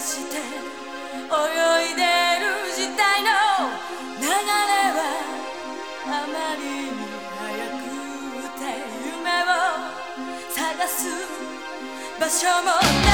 して泳いでる時代の流れはあまりに早くて夢を探す場所も